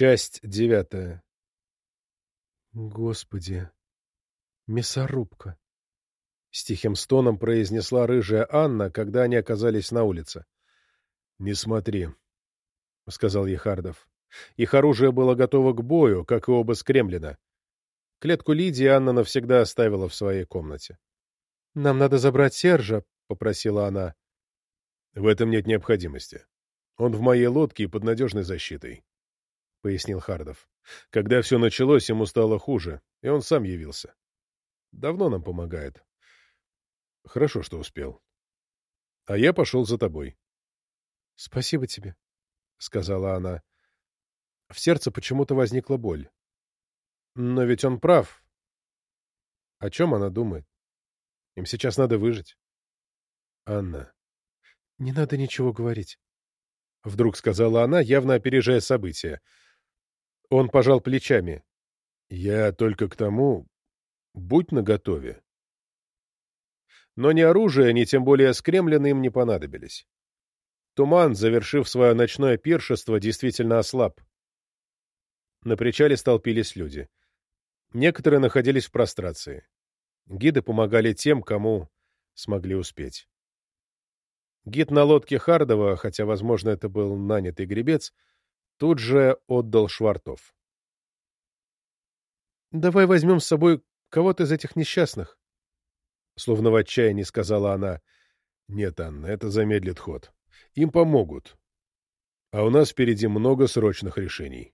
Часть девятая. Господи, мясорубка. С тихим стоном произнесла рыжая Анна, когда они оказались на улице. — Не смотри, — сказал Ехардов. Их оружие было готово к бою, как и оба с Кремлина. Клетку Лидии Анна навсегда оставила в своей комнате. — Нам надо забрать Сержа, — попросила она. — В этом нет необходимости. Он в моей лодке и под надежной защитой, — пояснил Хардов. Когда все началось, ему стало хуже, и он сам явился. Давно нам помогает. Хорошо, что успел. А я пошел за тобой. — Спасибо тебе, — сказала она. В сердце почему-то возникла боль. Но ведь он прав. О чем она думает? Им сейчас надо выжить. Анна. Не надо ничего говорить. Вдруг сказала она, явно опережая события. Он пожал плечами. Я только к тому... Будь наготове. Но ни оружие, ни тем более скремлены им не понадобились. Туман, завершив свое ночное пиршество, действительно ослаб. На причале столпились люди. Некоторые находились в прострации. Гиды помогали тем, кому смогли успеть. Гид на лодке Хардова, хотя, возможно, это был нанятый гребец, тут же отдал швартов. «Давай возьмем с собой кого-то из этих несчастных», — словно в отчаянии сказала она. «Нет, Анна, это замедлит ход. Им помогут. А у нас впереди много срочных решений».